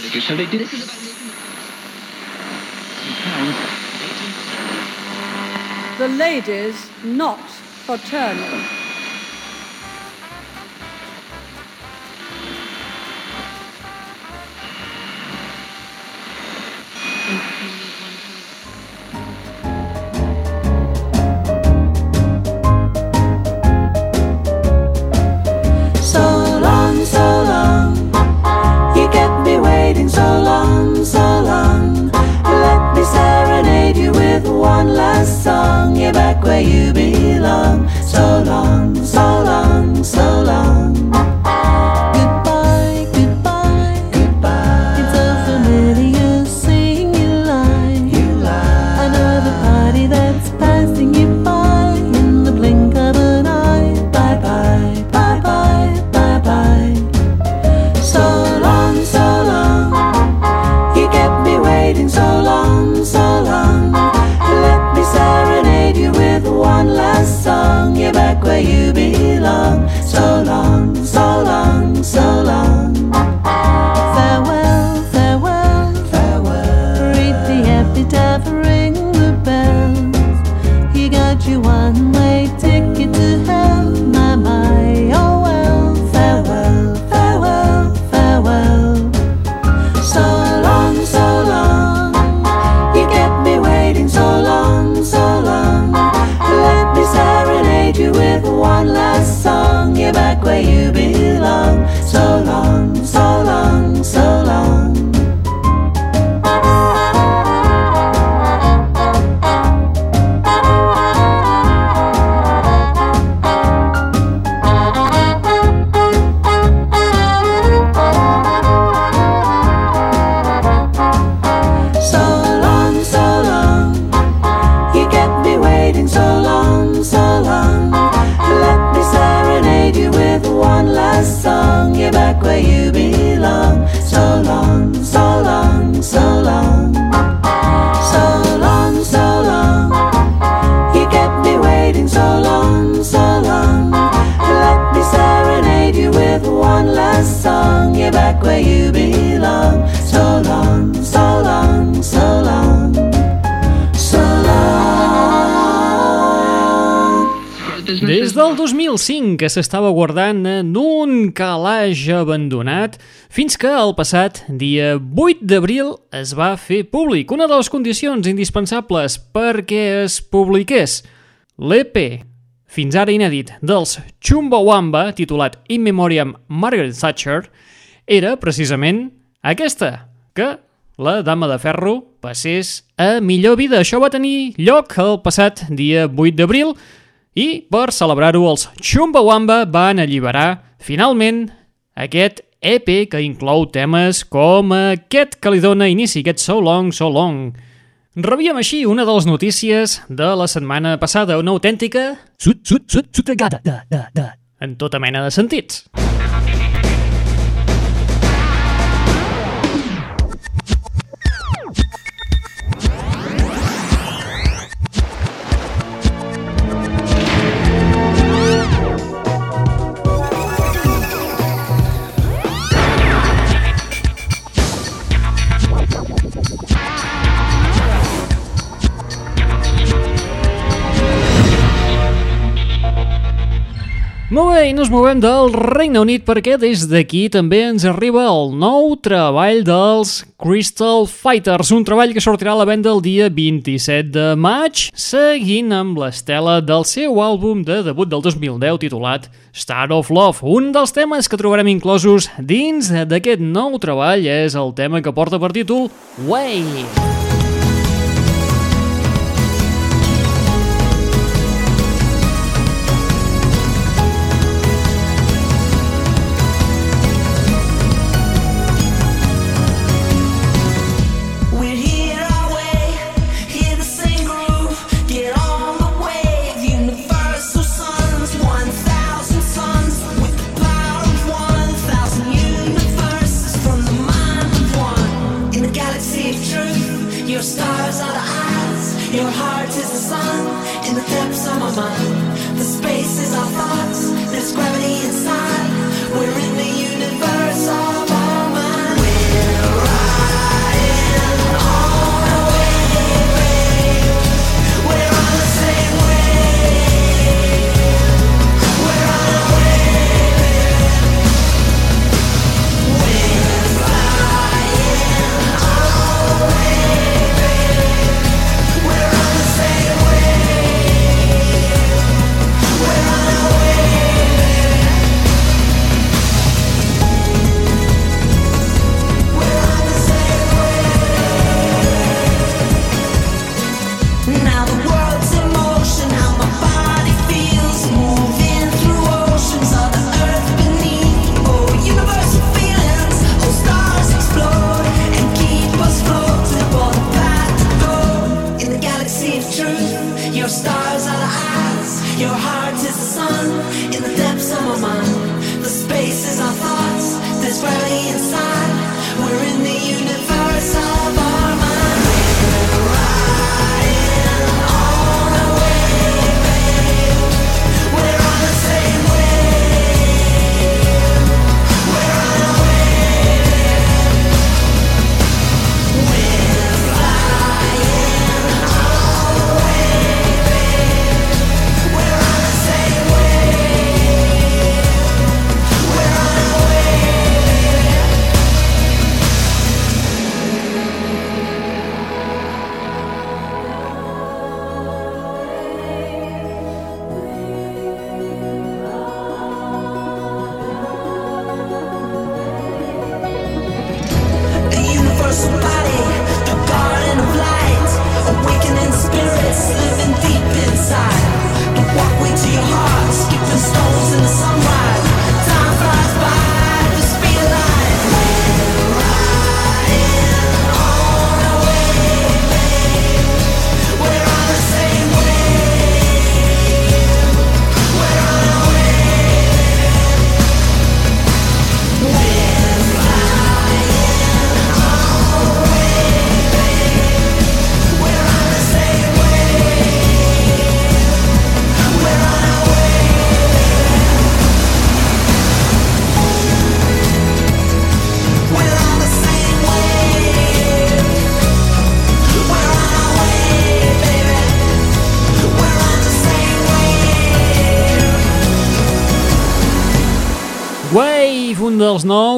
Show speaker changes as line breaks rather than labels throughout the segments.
So they did it.
The ladies not fraternal.
So
que s'estava guardant en un calaix abandonat fins que el passat dia 8 d'abril es va fer públic. Una de les condicions indispensables perquè es publiqués l'EP fins ara inèdit dels Chumbawamba, titulat In Memoriam Margaret Thatcher, era precisament aquesta, que la Dama de Ferro passés a millor vida. Això va tenir lloc el passat dia 8 d'abril i per celebrar-ho els Chumbawamba van alliberar finalment aquest EP que inclou temes com aquest que li dona inici, aquest So Long, So Long. Rebíem així una de les notícies de la setmana passada, una autèntica
Sud, sud, sud, sotregada, da, da, da.
en tota mena de sentits. Molt bé, i nos movem del Regne Unit perquè des d'aquí també ens arriba el nou treball dels Crystal Fighters, un treball que sortirà a la venda el dia 27 de maig, seguint amb l'estela del seu àlbum de debut del 2010 titulat Star of Love. Un dels temes que trobarem inclosos dins d'aquest nou treball és el tema que porta per títol Way.
We're your heart is the sun. In the depths of my mind, the space is our thoughts. There's gravity stars are the eyes, your heart is the sun. In the depths of my mind, the space is our thoughts. This valley inside.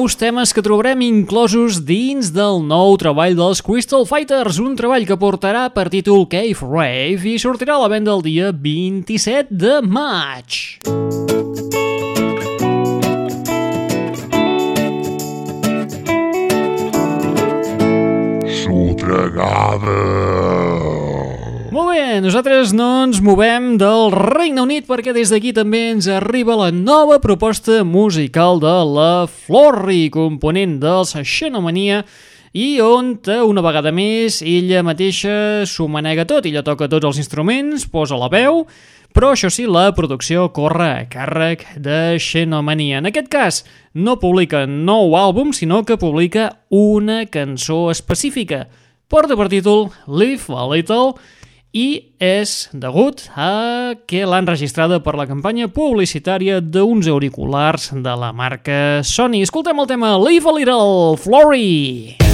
Nous temes que trobarem inclosos dins del nou treball dels Crystal Fighters, un treball que portarà per títol Cave Rave i sortirà a la venda el dia 27 de maig.
Sotregada.
Bé, nosaltres no ens movem del Regne Unit perquè des d'aquí també ens arriba la nova proposta musical de la Florri, component dels Xenomania, i on eh, una vegada més ella mateixa s'ho manega tot, ella toca tots els instruments, posa la veu, però això sí, la producció corre a càrrec de Xenomania. En aquest cas, no publica nou àlbum, sinó que publica una cançó específica. Porta per títol Live a Little i és degut a que l'han registrada per la campanya publicitària d'uns auriculars de la marca Sony. Escoltem el tema Live a Little, Flory!
Luckily,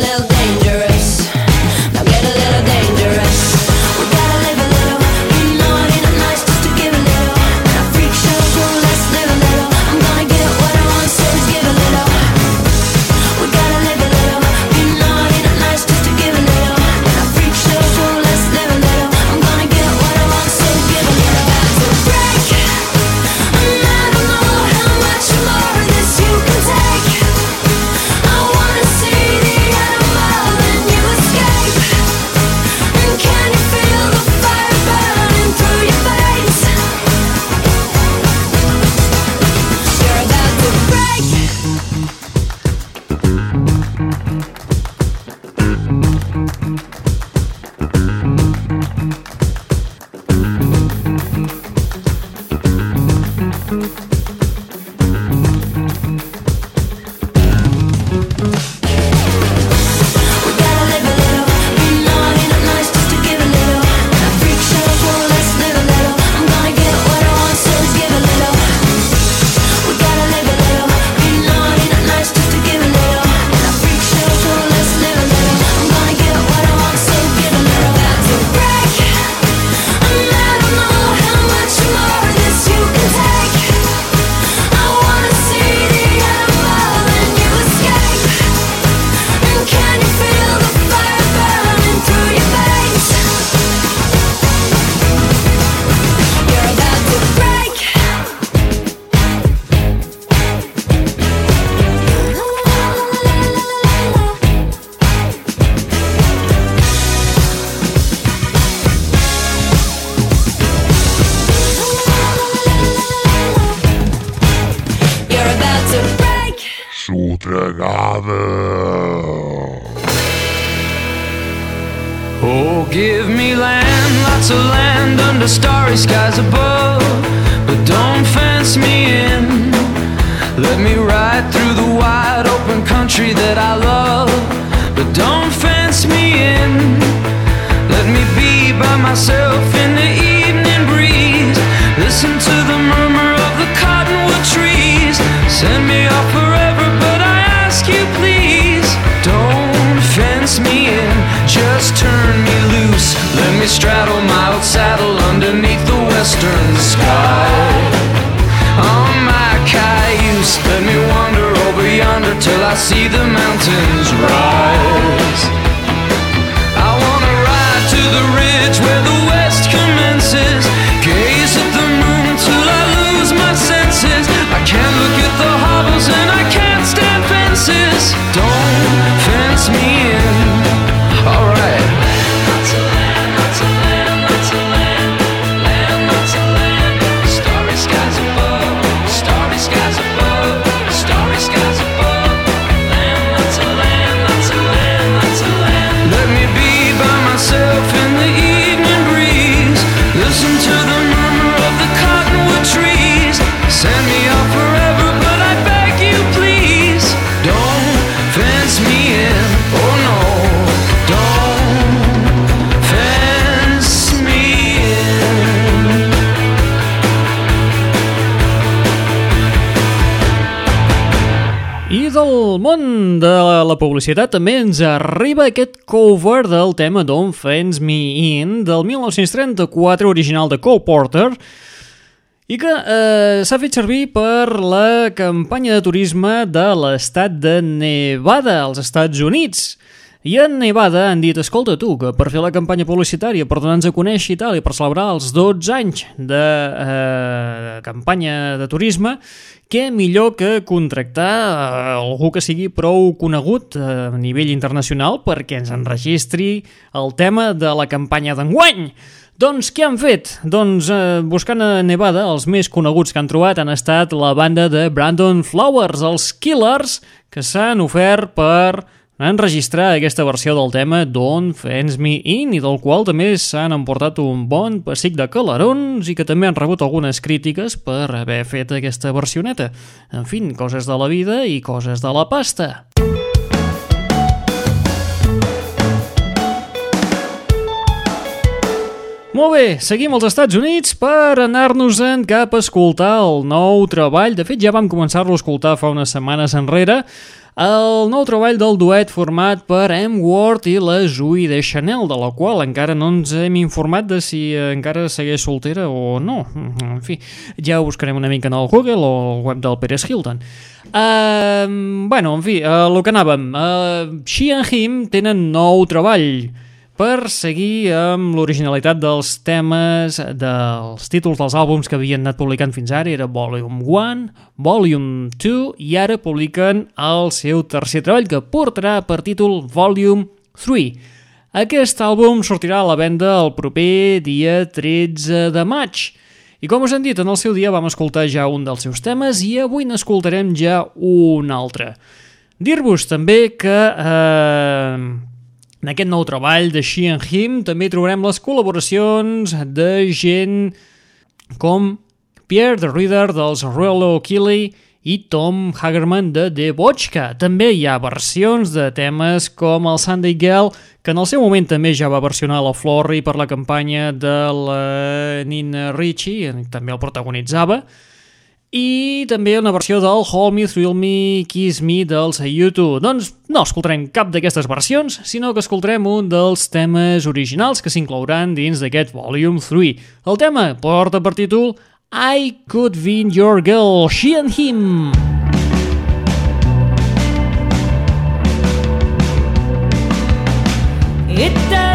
little Father. Oh, give
me land, lots of land under starry skies above. But don't fence me in. Let me ride through the wide open country that I love. But don't fence me in. Let me be by myself in the evening. Straddle my old saddle underneath the western sky. On my cayuse, let me wander over yonder till I see the mountains
la publicitat també ens arriba aquest cover del tema Don't Fence Me In del 1934 original de Cole Porter i que eh, s'ha fet servir per la campanya de turisme de l'estat de Nevada als Estats Units. I en Nevada han dit, escolta tu, que per fer la campanya publicitària, per donar-nos a conèixer i tal, i per celebrar els 12 anys de eh, campanya de turisme, què millor que contractar eh, algú que sigui prou conegut eh, a nivell internacional perquè ens enregistri el tema de la campanya d'enguany. Doncs què han fet? Doncs eh, buscant a Nevada, els més coneguts que han trobat han estat la banda de Brandon Flowers, els Killers, que s'han ofert per enregistrar aquesta versió del tema Don't Fence Me In i del qual també s'han emportat un bon pessic de calarons i que també han rebut algunes crítiques per haver fet aquesta versioneta. En fi, coses de la vida i coses de la pasta. Molt bé, seguim als Estats Units per anar-nos-en cap a escoltar el nou treball. De fet, ja vam començar-lo a escoltar fa unes setmanes enrere. El nou treball del duet format per M. Ward i la Zooey de Chanel, de la qual encara no ens hem informat de si encara segueix soltera o no. En fi, ja ho buscarem una mica en el Google o al web del Pérez Hilton. Uh, bueno, en fi, uh, el que anàvem. Uh, She and Him tenen nou treball per seguir amb l'originalitat dels temes, dels títols dels àlbums que havien anat publicant fins ara, era Volume 1, Volume 2, i ara publiquen el seu tercer treball, que portarà per títol Volume 3. Aquest àlbum sortirà a la venda el proper dia 13 de maig. I com us hem dit, en el seu dia vam escoltar ja un dels seus temes i avui n'escoltarem ja un altre. Dir-vos també que eh, en aquest nou treball de She and Him també trobarem les col·laboracions de gent com Pierre the Reader dels Royal O'Keefe i Tom Hagerman de The Vodka. També hi ha versions de temes com el Sunday Girl, que en el seu moment també ja va versionar la Florrie per la campanya de la Nina Ricci, també el protagonitzava, i també una versió del Hold Me, Thrill Me, Kiss Me dels YouTube. Doncs no escoltarem cap d'aquestes versions, sinó que escoltarem un dels temes originals que s'inclouran dins d'aquest Volume 3. El tema porta per títol I Could Be Your Girl, She and Him.
It doesn't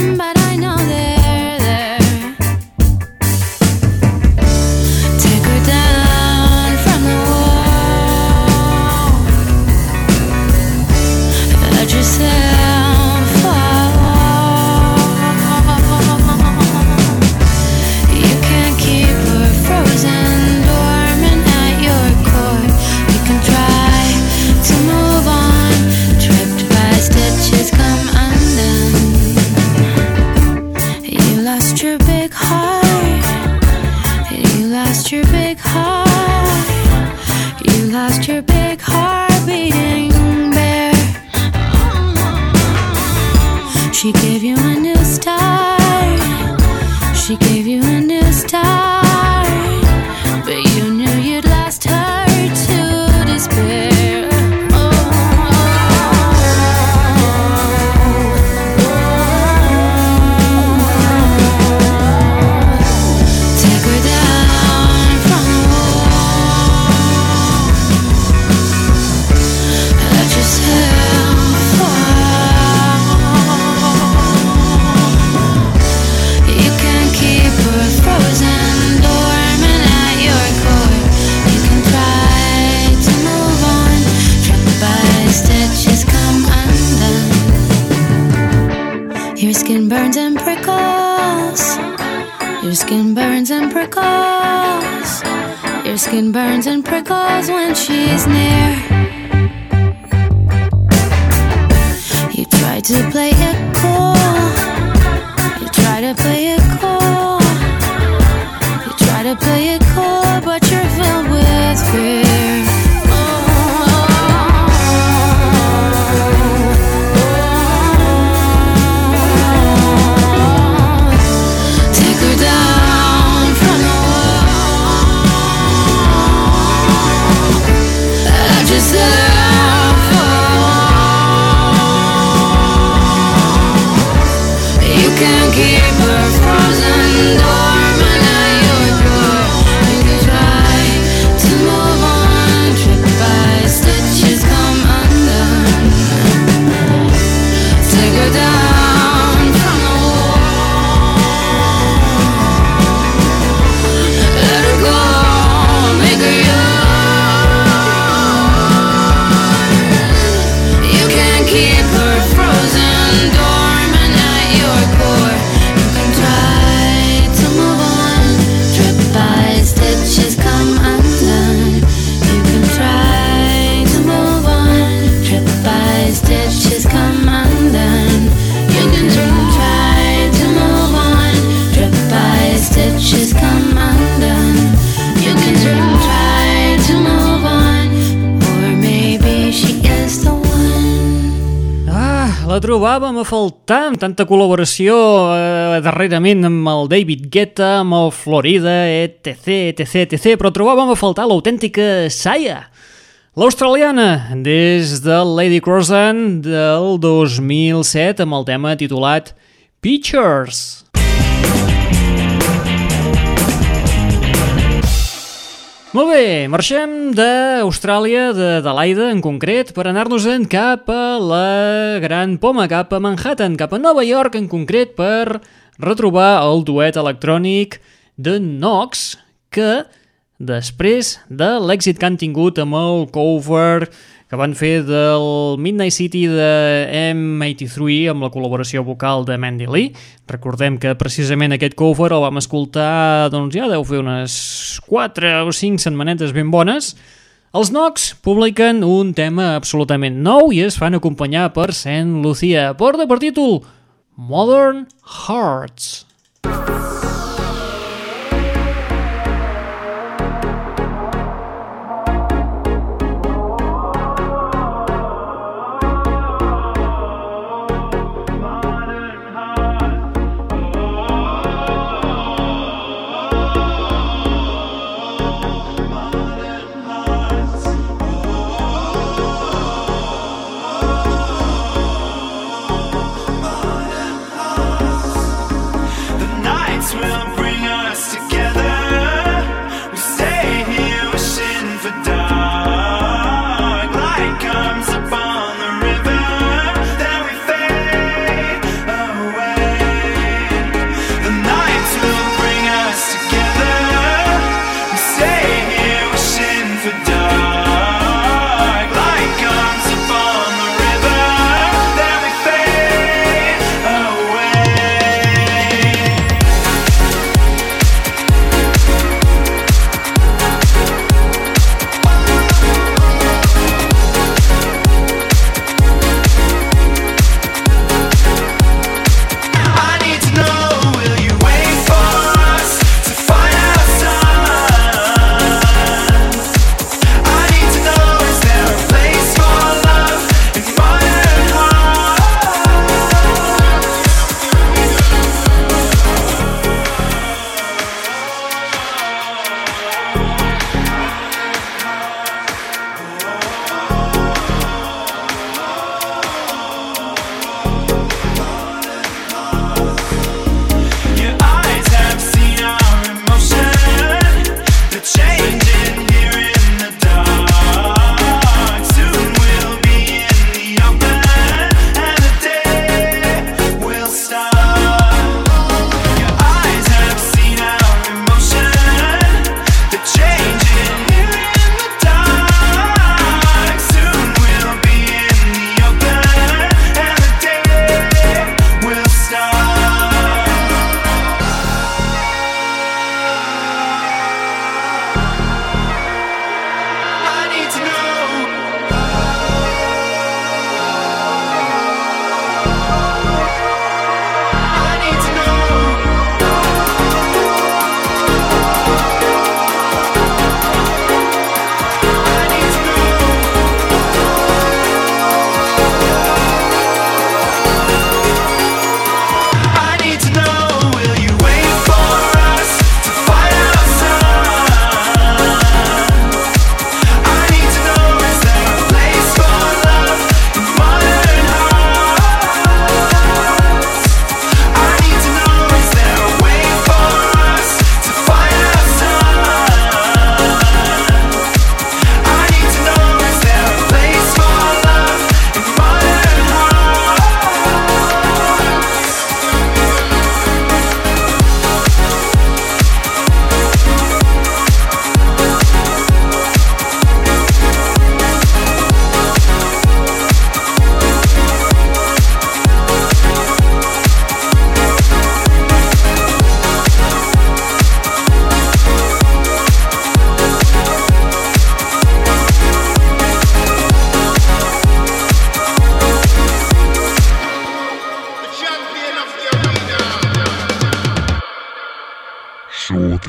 somebody faltar amb tanta col·laboració eh, darrerament amb el David Guetta, amb el Florida, etc, etc, etc, però trobàvem a faltar l'autèntica Saia, l'australiana, des de Lady Crossan del 2007 amb el tema titulat Pictures. Molt bé, marxem d'Austràlia, Laida en concret, per anar-nos-en cap a la Gran Poma, cap a Manhattan, cap a Nova York en concret, per retrobar el duet electrònic de Knox, que després de l'èxit que han tingut amb el cover que van fer del Midnight City de M83 amb la col·laboració vocal de Mandy Lee. Recordem que precisament aquest cover el vam escoltar, doncs ja deu fer unes 4 o 5 setmanetes ben bones. Els Nox publiquen un tema absolutament nou i es fan acompanyar per Saint Lucia. Porta per títol Modern Hearts.
Modern
Hearts.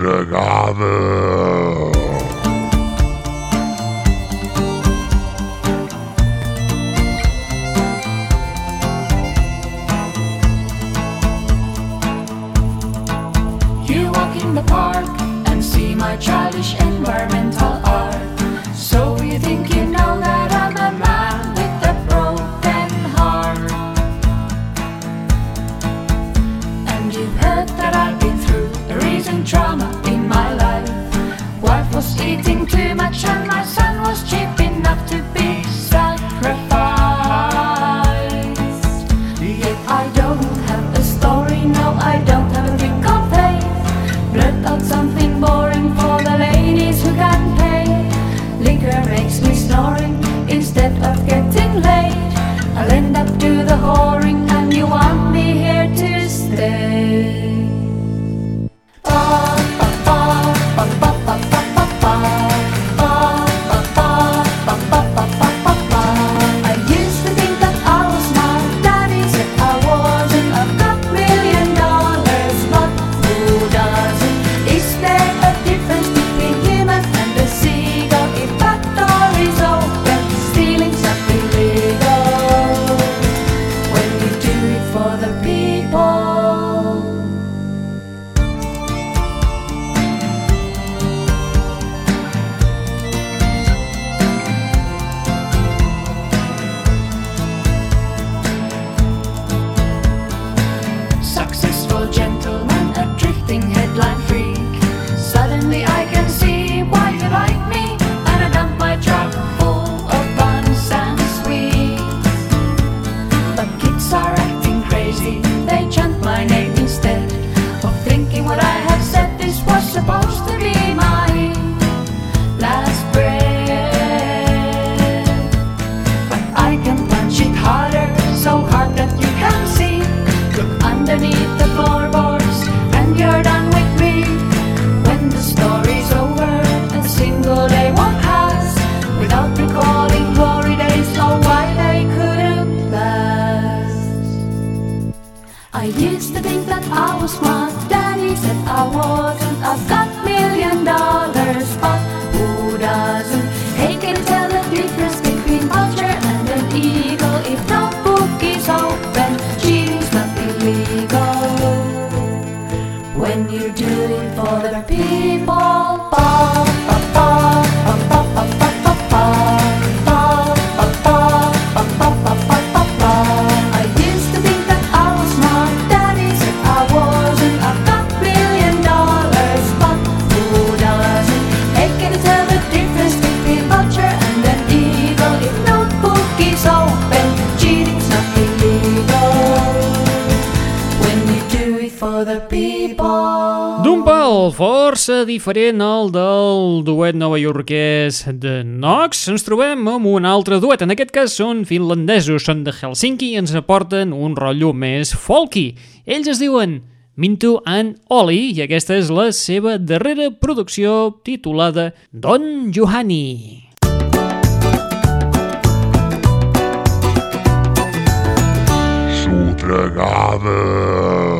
Freigabe. diferent al del duet novaiorquès de Nox, ens trobem amb un altre duet. En aquest cas són finlandesos, són de Helsinki i ens aporten un rotllo més folky. Ells es diuen Mintu and Oli i aquesta és la seva darrera producció titulada Don Johani.
Sotregades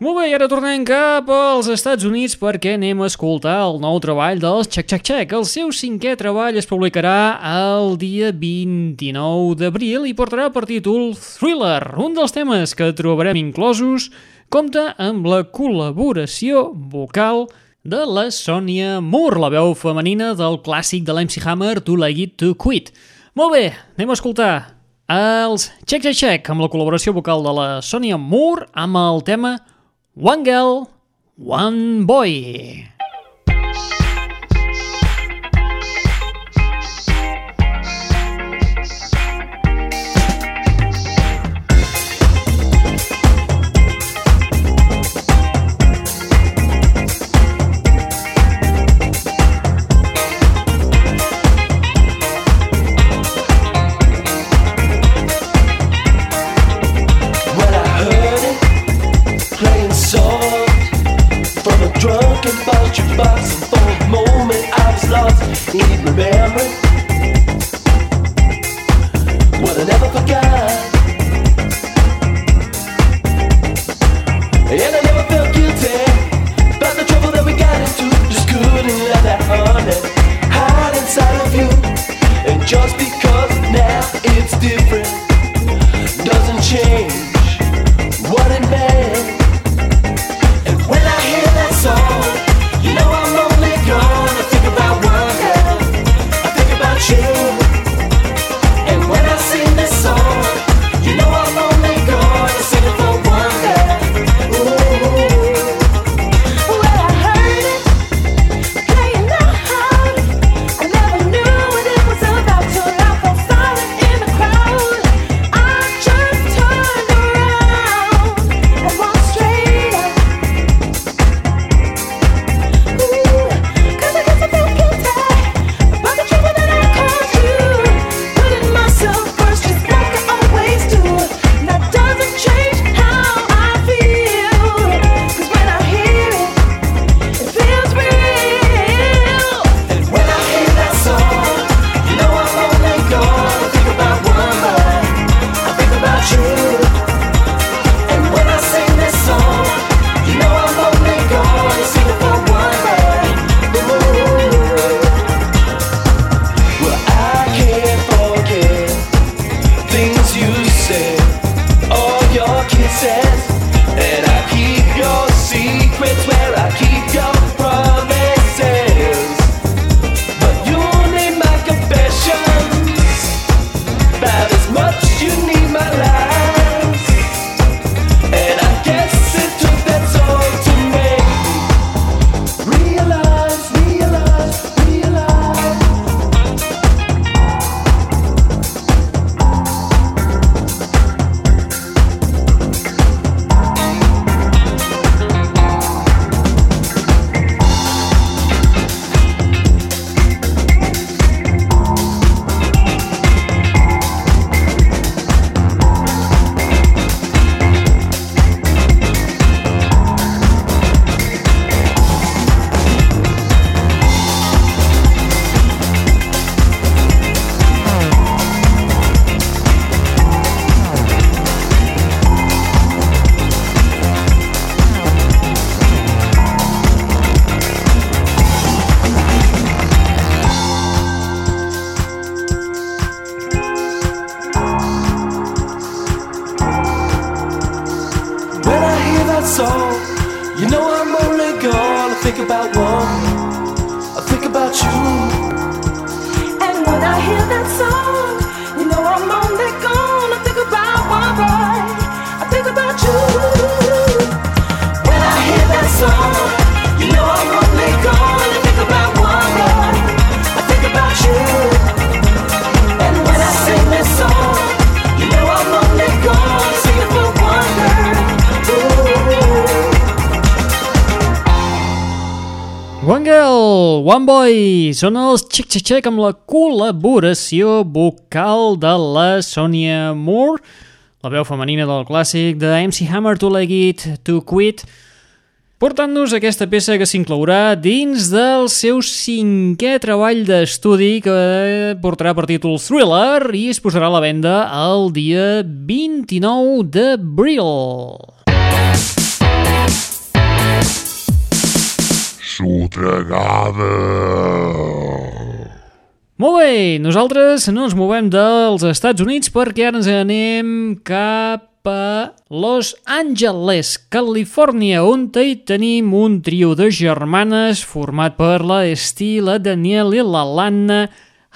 molt bé, i ara tornem cap als Estats Units perquè anem a escoltar el nou treball dels Check Check Check. El seu cinquè treball es publicarà el dia 29 d'abril i portarà per títol Thriller, un dels temes que trobarem inclosos compta amb la col·laboració vocal de la Sonia Moore, la veu femenina del clàssic de l'MC Hammer To Like It To Quit. Molt bé, anem a escoltar els Check Check Check amb la col·laboració vocal de la Sonia Moore amb el tema Thriller One girl, one boy.
my soul. You
know I'm only gonna think about one. I think about you. And when I hear that song, you know I'm only gonna think about one boy. I think about you. When I hear that song. One
Boy, són els Xic Xic Xic amb la col·laboració vocal de la Sonia Moore, la veu femenina del clàssic de MC Hammer to Like It to Quit, portant-nos aquesta peça que s'inclourà dins del seu cinquè treball d'estudi que portarà per títol Thriller i es posarà a la venda el dia 29 d'abril.
Sotregada.
Molt bé, nosaltres no ens movem dels Estats Units perquè ara ens anem cap a Los Angeles, Califòrnia, on hi tenim un trio de germanes format per la Esti, la Daniel i la Lana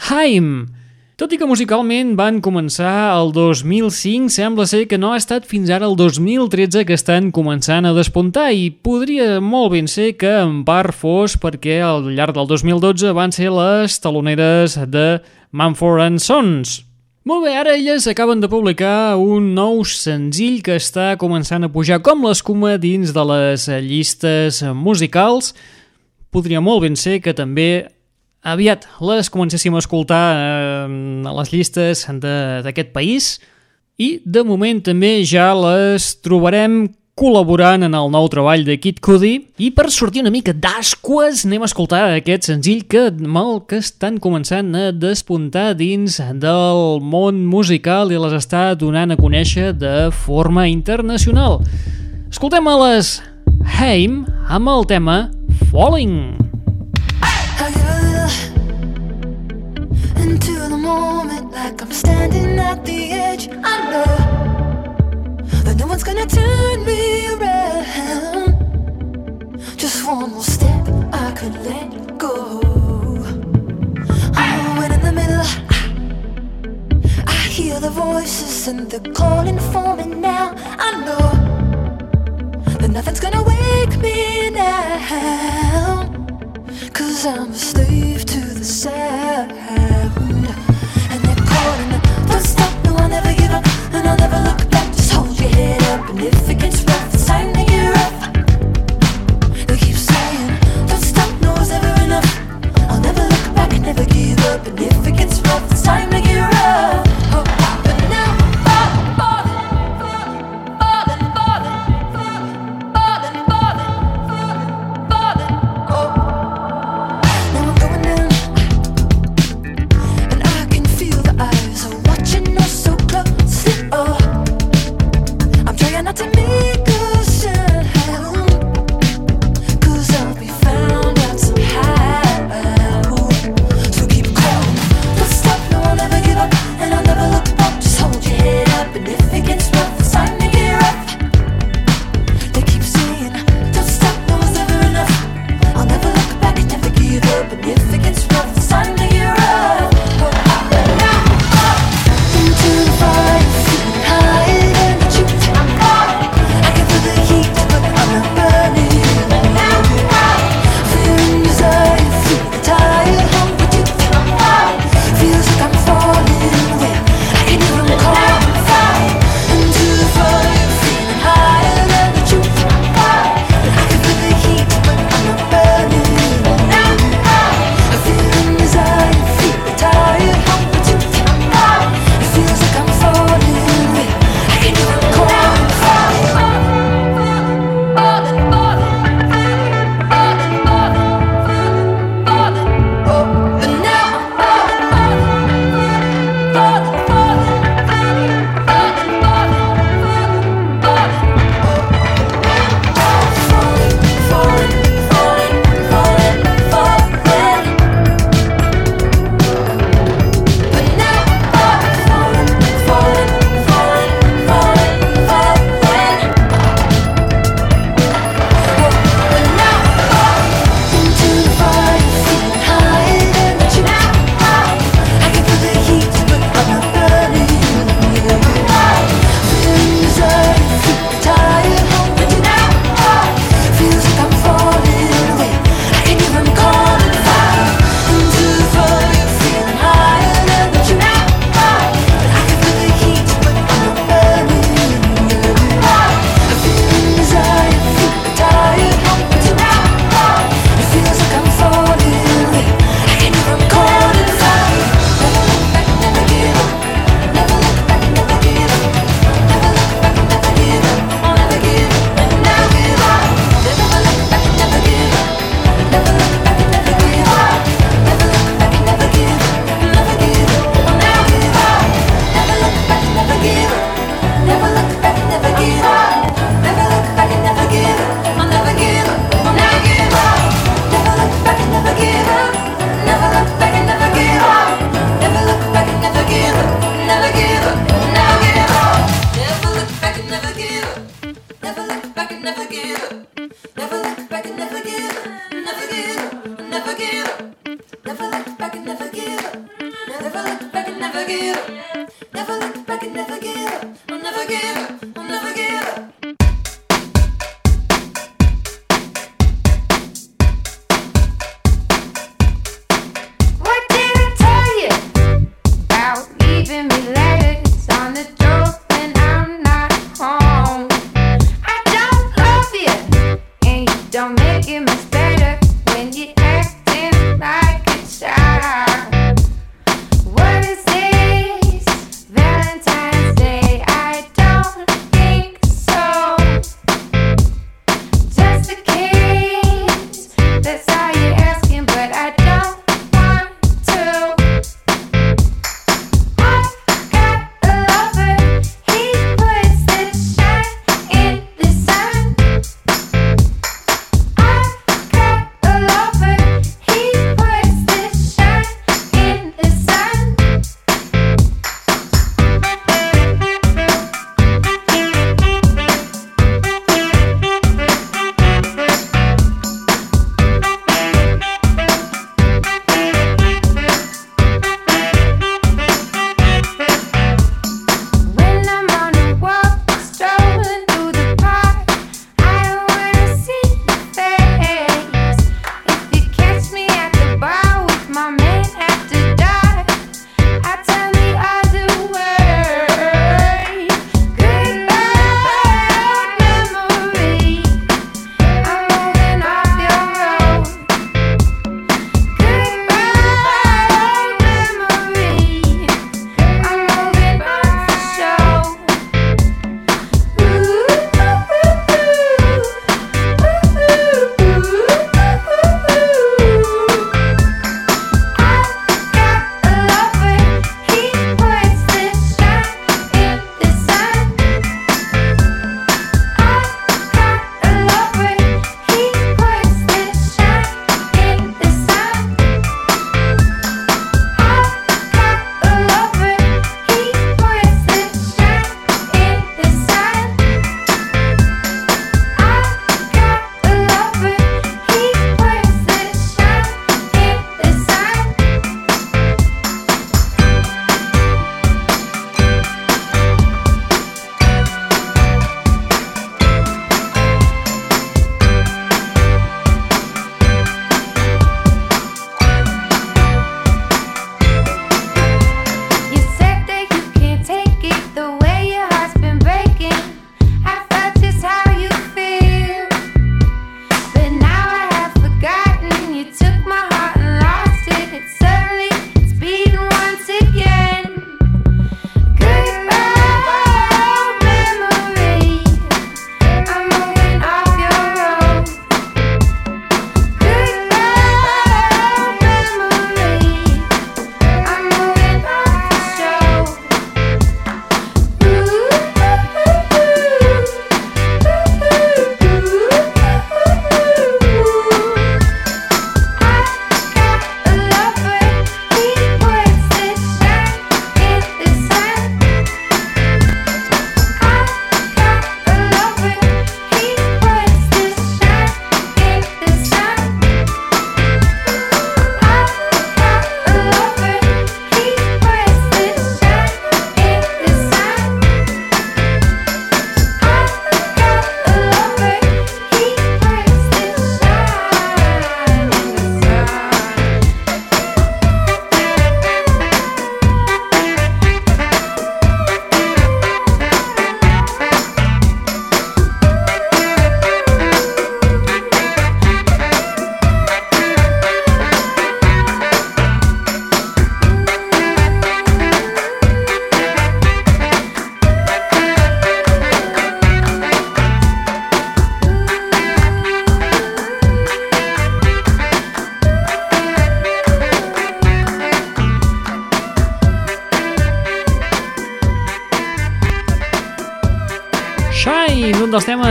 Haim. Tot i que musicalment van començar el 2005, sembla ser que no ha estat fins ara el 2013 que estan començant a despuntar i podria molt ben ser que en part fos perquè al llarg del 2012 van ser les taloneres de Manford Sons. Molt bé, ara elles acaben de publicar un nou senzill que està començant a pujar com l'escuma dins de les llistes musicals. Podria molt ben ser que també aviat les comencéssim a escoltar eh, a les llistes d'aquest país i de moment també ja les trobarem col·laborant en el nou treball de Kid Cudi i per sortir una mica d'asques anem a escoltar aquest senzill que mal que estan començant a despuntar dins del món musical i les està donant a conèixer de forma internacional. Escoltem a les Haim amb el tema Falling.
I moment like I'm standing at the edge. I know that no one's gonna turn me around. Just one more step, I could let go. Oh, and in the middle, I, I hear the voices and they're calling for me now. I know that nothing's gonna wake me now. Cause I'm a slave to the sound up. And I'll never look back. Just hold your head up, and if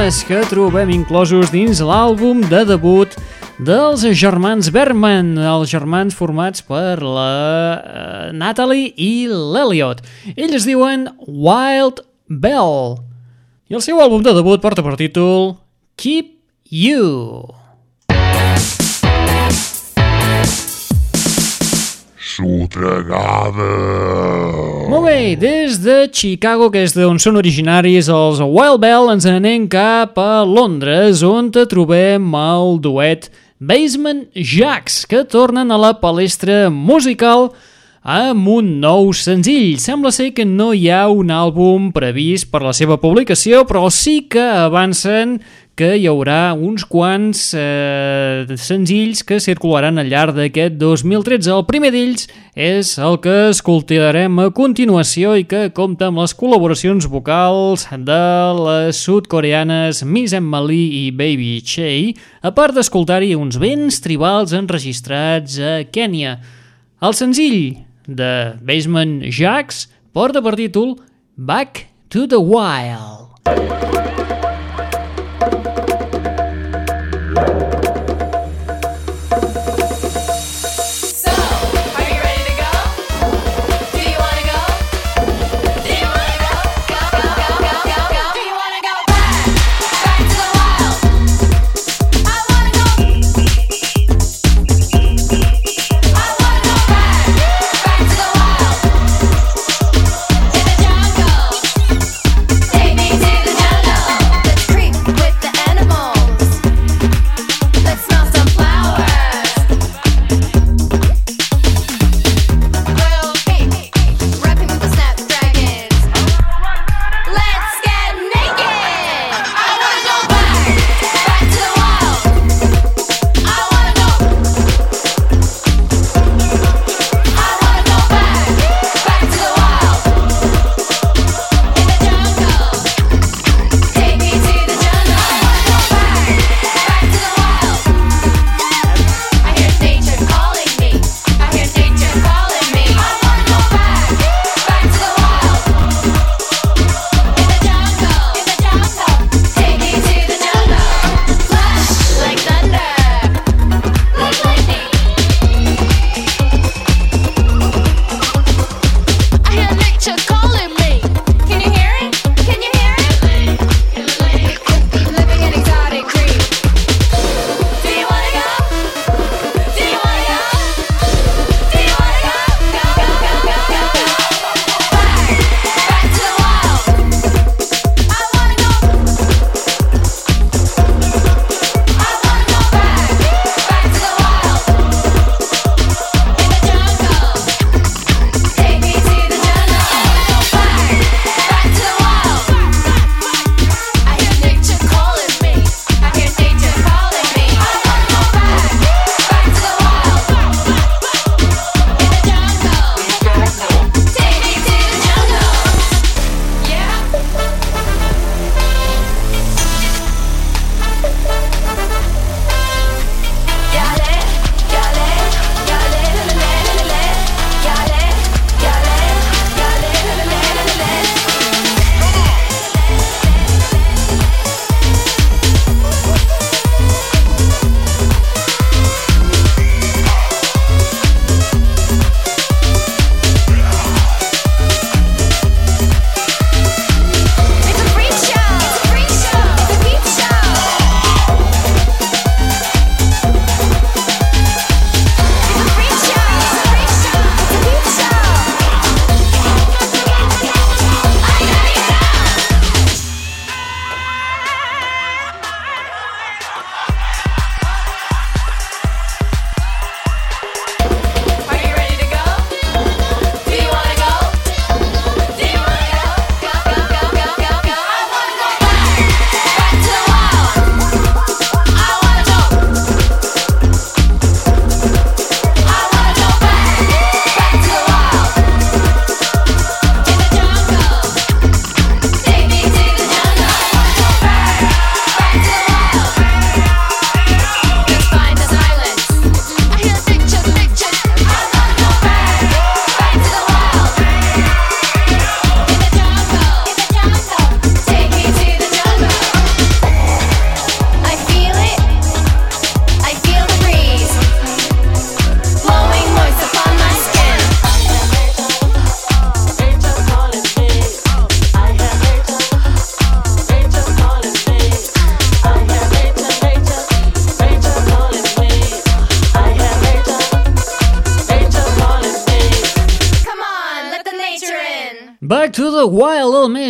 temes que trobem inclosos dins l'àlbum de debut dels germans Berman, els germans formats per la uh, Natalie i l'Eliot. Ells es diuen Wild Bell i el seu àlbum de debut porta per títol Keep You.
Sotregades
bé, des de Chicago, que és d'on són originaris els Wild Bell, ens n'anem cap a Londres, on te trobem el duet Basement Jacks, que tornen a la palestra musical amb un nou senzill. Sembla ser que no hi ha un àlbum previst per la seva publicació, però sí que avancen que hi haurà uns quants eh, senzills que circularan al llarg d'aquest 2013. El primer d'ells és el que escoltarem a continuació i que compta amb les col·laboracions vocals de les sud-coreanes Miss Emily i Baby Che, a part d'escoltar-hi uns vents tribals enregistrats a Kènia. El senzill de Basement Jacks porta per títol Back to the Wild.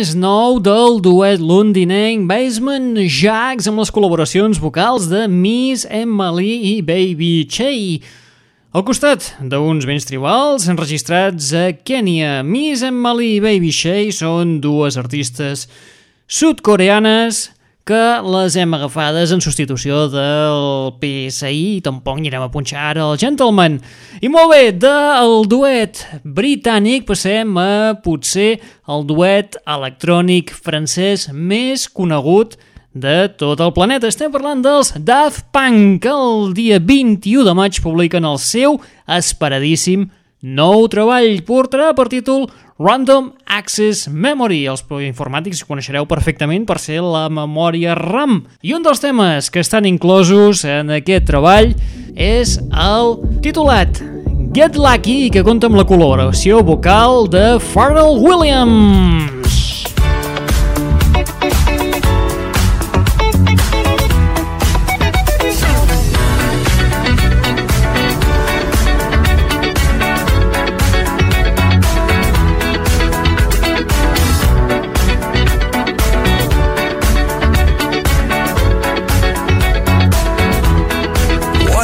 més nou del duet londinenc Basement Jacks amb les col·laboracions vocals de Miss Emily i Baby Chey. Al costat d'uns vents tribals enregistrats a Kenya, Miss Emily i Baby Chey són dues artistes sud-coreanes que les hem agafades en substitució del PSI, tampoc anirem a punxar el Gentleman. I molt bé, del duet britànic passem a potser el duet electrònic francès més conegut de tot el planeta. Estem parlant dels Daft Punk, que el dia 21 de maig publiquen el seu esperadíssim Nou treball portarà per títol Random Access Memory. Els informàtics coneixereu perfectament per ser la memòria RAM. I un dels temes que estan inclosos en aquest treball és el titulat Get Lucky, que compta amb la col·laboració vocal de Pharrell Williams.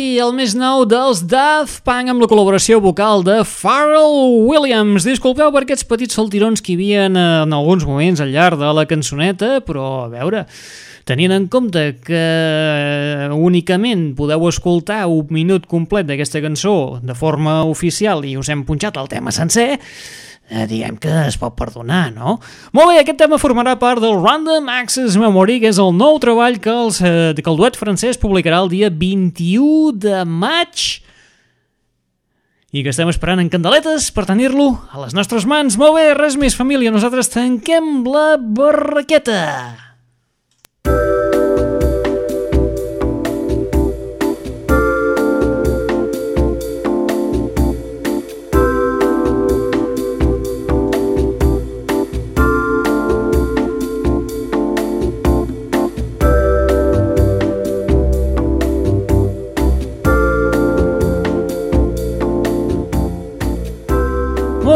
Lucky,
el més nou dels Daft Punk amb la col·laboració vocal de Pharrell Williams. Disculpeu per aquests petits saltirons que hi havia en, alguns moments al llarg de la cançoneta, però a veure, tenint en compte que únicament podeu escoltar un minut complet d'aquesta cançó de forma oficial i us hem punxat el tema sencer, eh, diguem que es pot perdonar, no? Molt bé, aquest tema formarà part del Random Access Memory, que és el nou treball que, els, eh, que el duet francès publicarà el dia 21 de maig i que estem esperant en candeletes per tenir-lo a les nostres mans. Molt bé, res més, família, nosaltres tanquem la barraqueta. Molt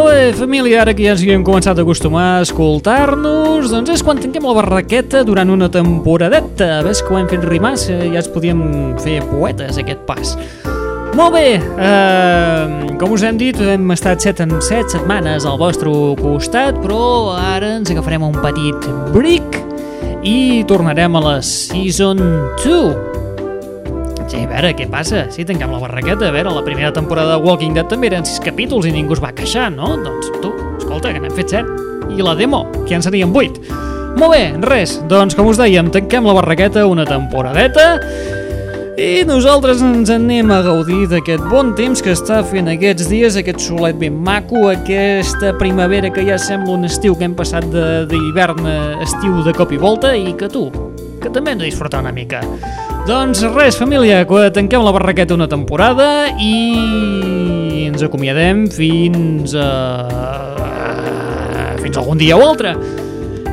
bé, família, ara que ja ens hi hem començat a acostumar a escoltar-nos, doncs és quan tanquem la barraqueta durant una temporadeta. Ves que ho hem fet rimar, ja ens podíem fer poetes, aquest pas. Molt bé, eh, com us hem dit, hem estat set en set setmanes al vostre costat, però ara ens agafarem un petit bric i tornarem a la Season 2. Sí, a veure, què passa? Sí, tanquem la barraqueta. A veure, la primera temporada de Walking Dead també eren sis capítols i ningú es va queixar, no? Doncs tu, escolta, que n'hem fet set. I la demo, que ja en serien vuit. Molt bé, res, doncs com us dèiem, tanquem la barraqueta una temporadeta i nosaltres ens anem a gaudir d'aquest bon temps que està fent aquests dies, aquest solet ben maco, aquesta primavera que ja sembla un estiu que hem passat d'hivern a estiu de cop i volta i que tu, que també hem de disfrutar una mica. Doncs res, família, que tanquem la barraqueta una temporada i ens acomiadem fins a... fins algun dia o altre.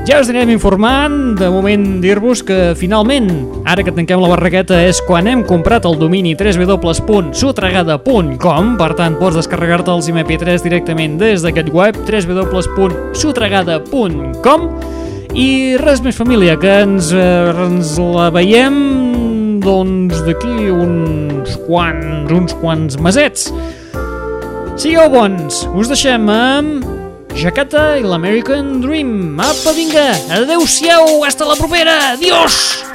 Ja us anirem informant, de moment dir-vos que finalment, ara que tanquem la barraqueta, és quan hem comprat el domini www.sutregada.com, per tant pots descarregar-te els MP3 directament des d'aquest web, www.sutregada.com, i res més família, que ens, eh, ens la veiem doncs d'aquí uns quants, uns quants mesets. Sigueu bons, us deixem amb Jakarta i l'American Dream. Apa, vinga, adeu-siau, hasta la propera, adiós!